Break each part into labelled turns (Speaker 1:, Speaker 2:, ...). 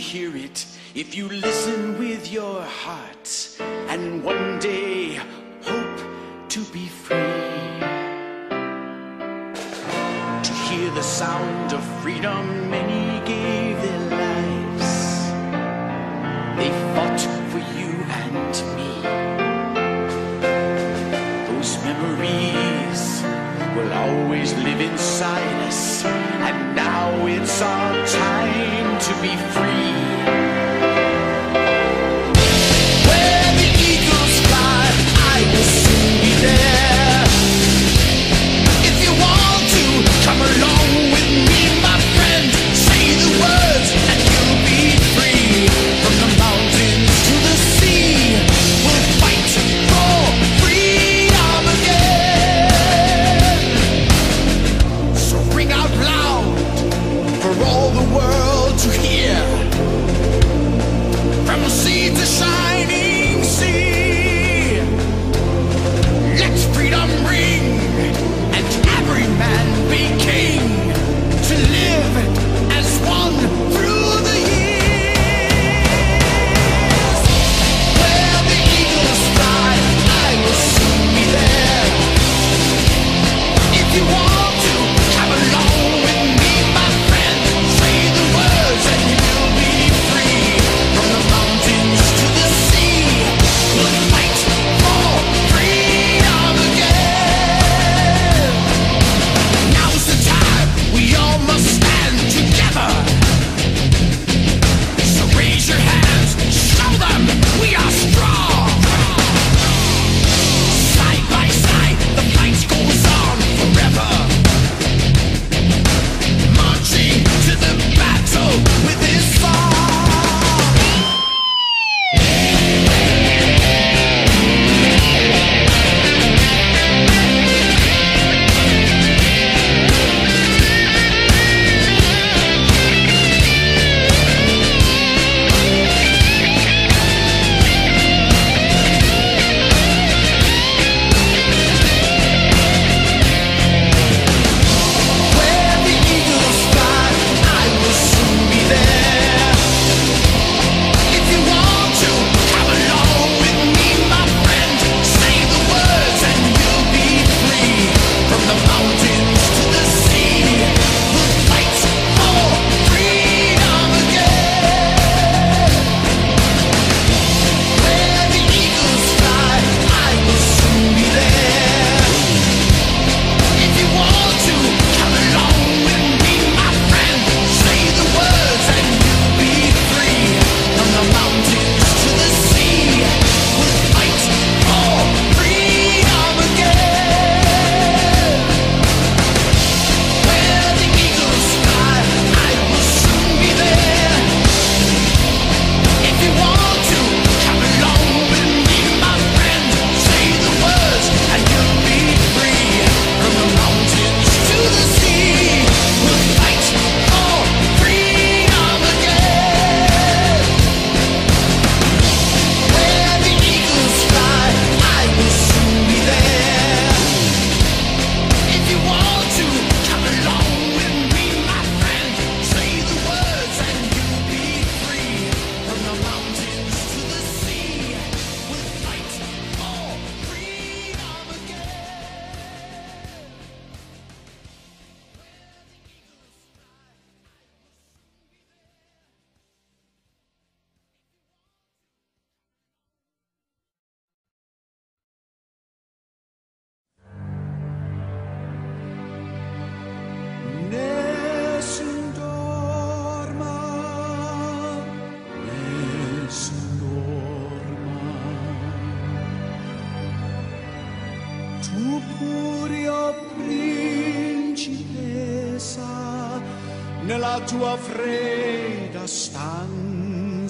Speaker 1: hear it if you listen with your heart and one day hope to be free. To hear the sound of freedom, many gave their lives. They fought for you and me. Those memories will always live inside us, and now it's our time to be free.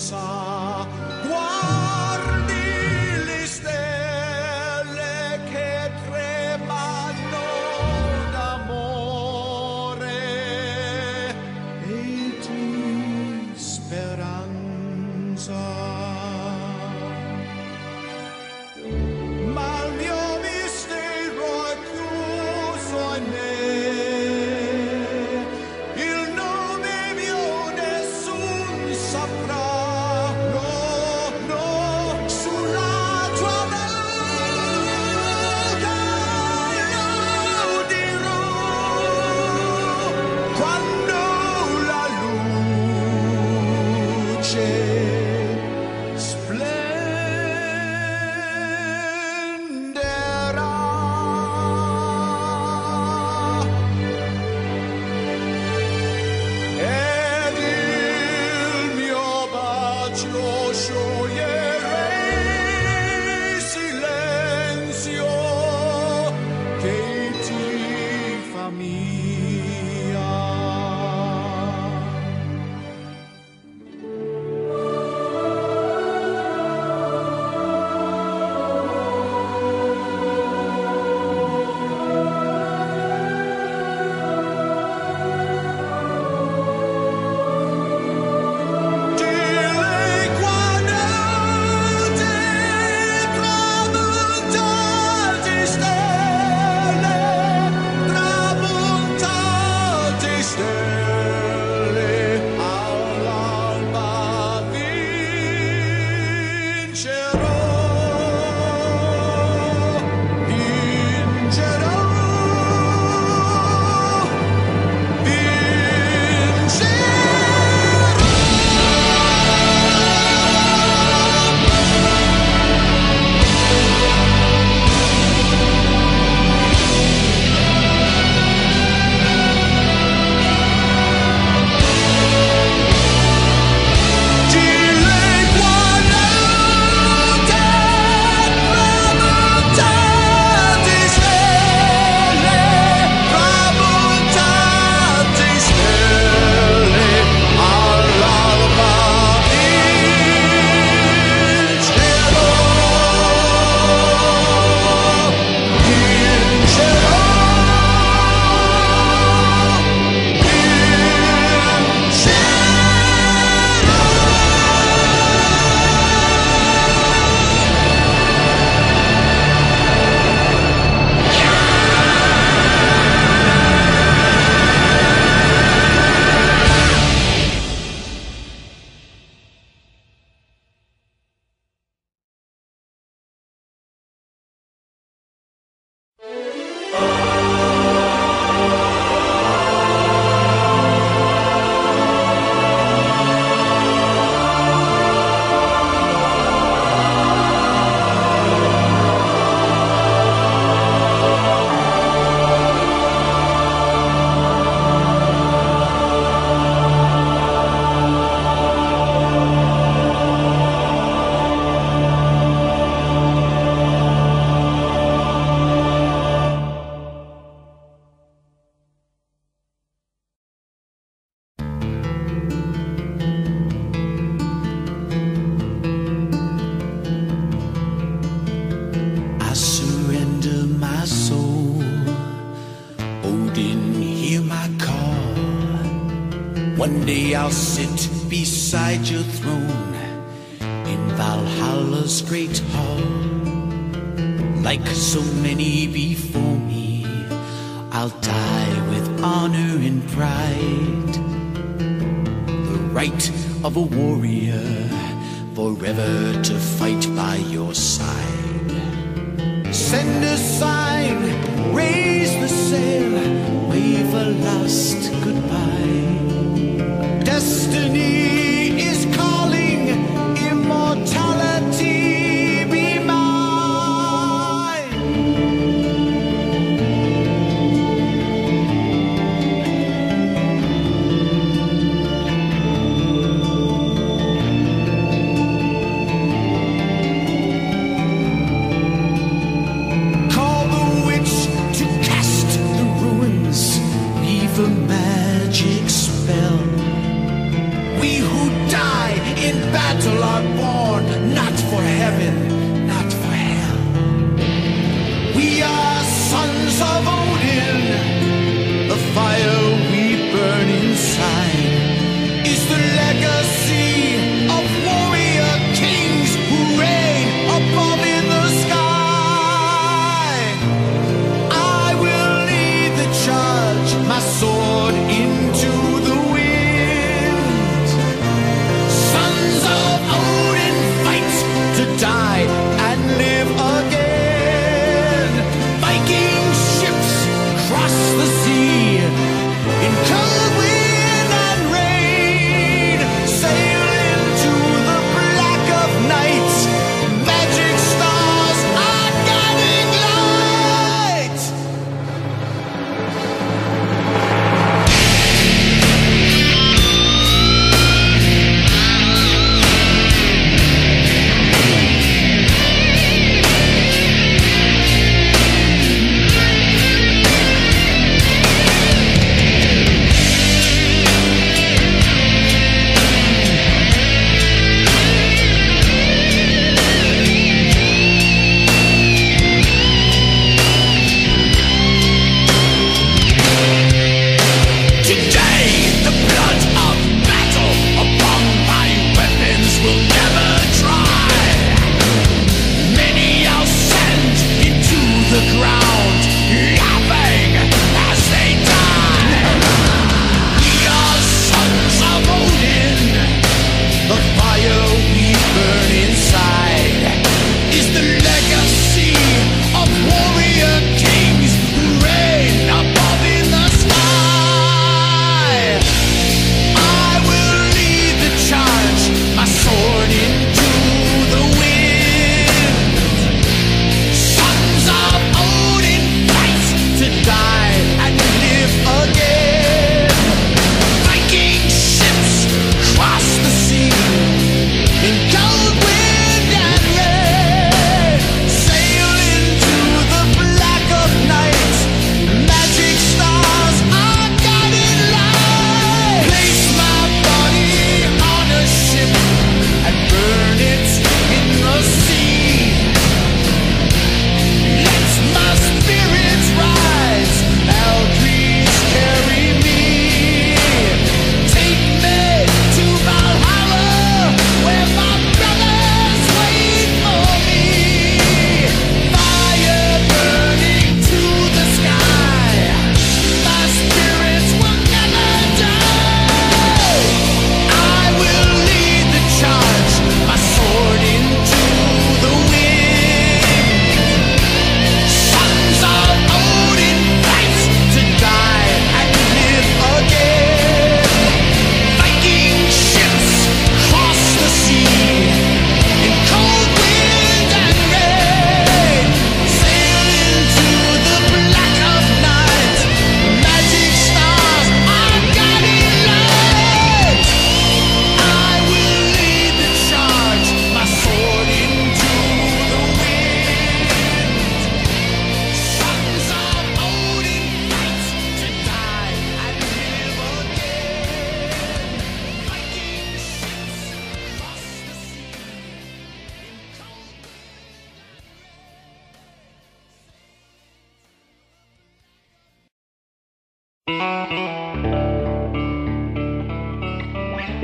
Speaker 2: Stanza,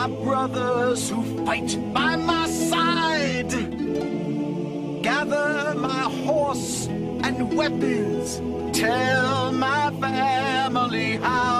Speaker 2: my
Speaker 1: brothers
Speaker 2: who fight by my side. Gather my horse and weapons, tell my family how.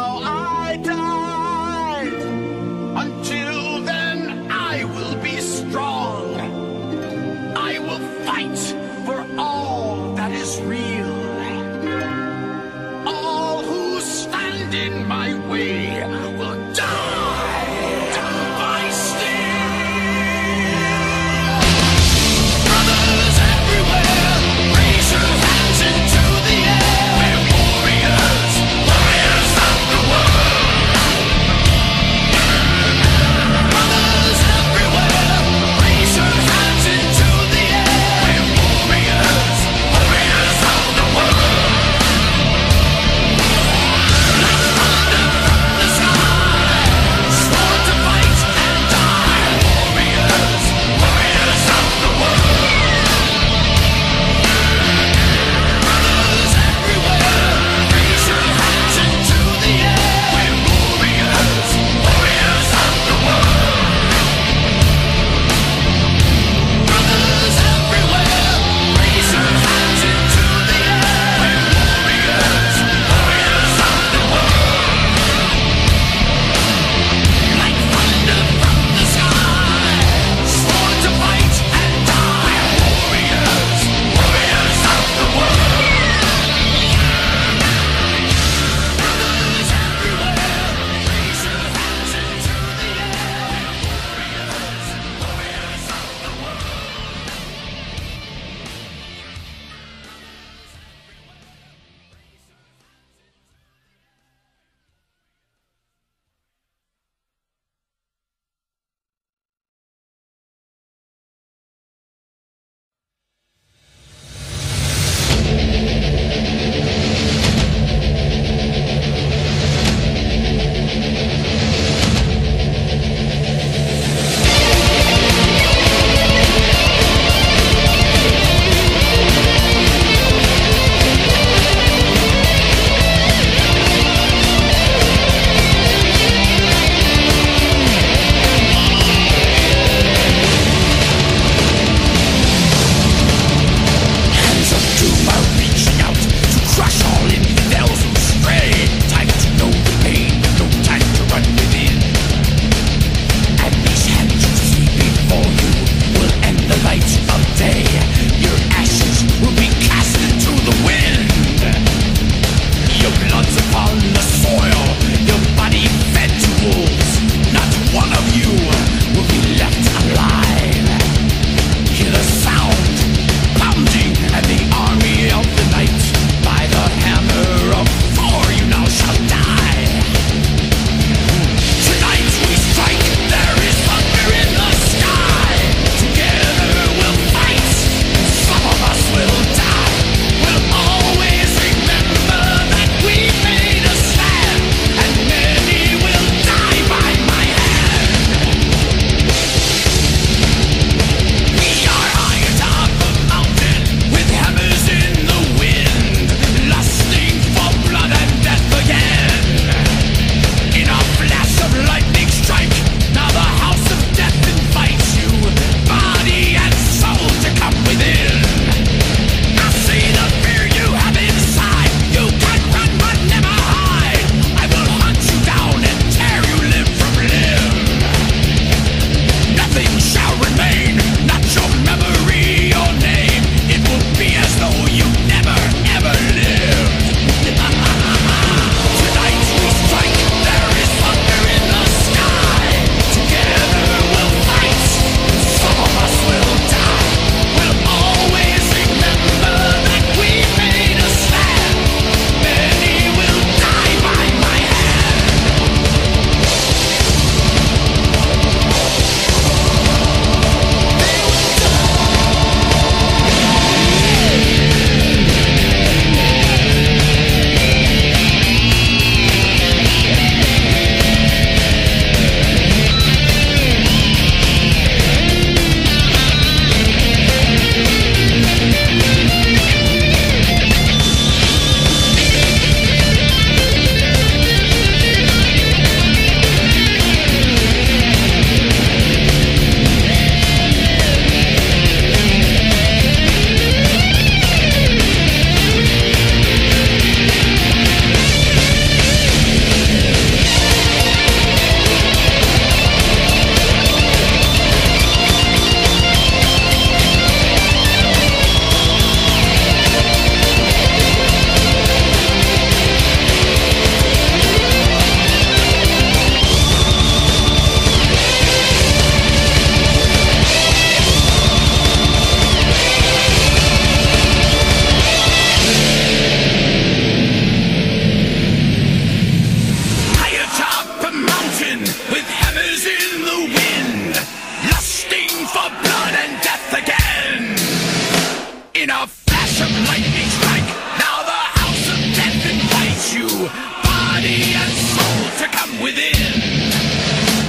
Speaker 2: body and soul to come within.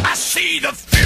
Speaker 2: I see the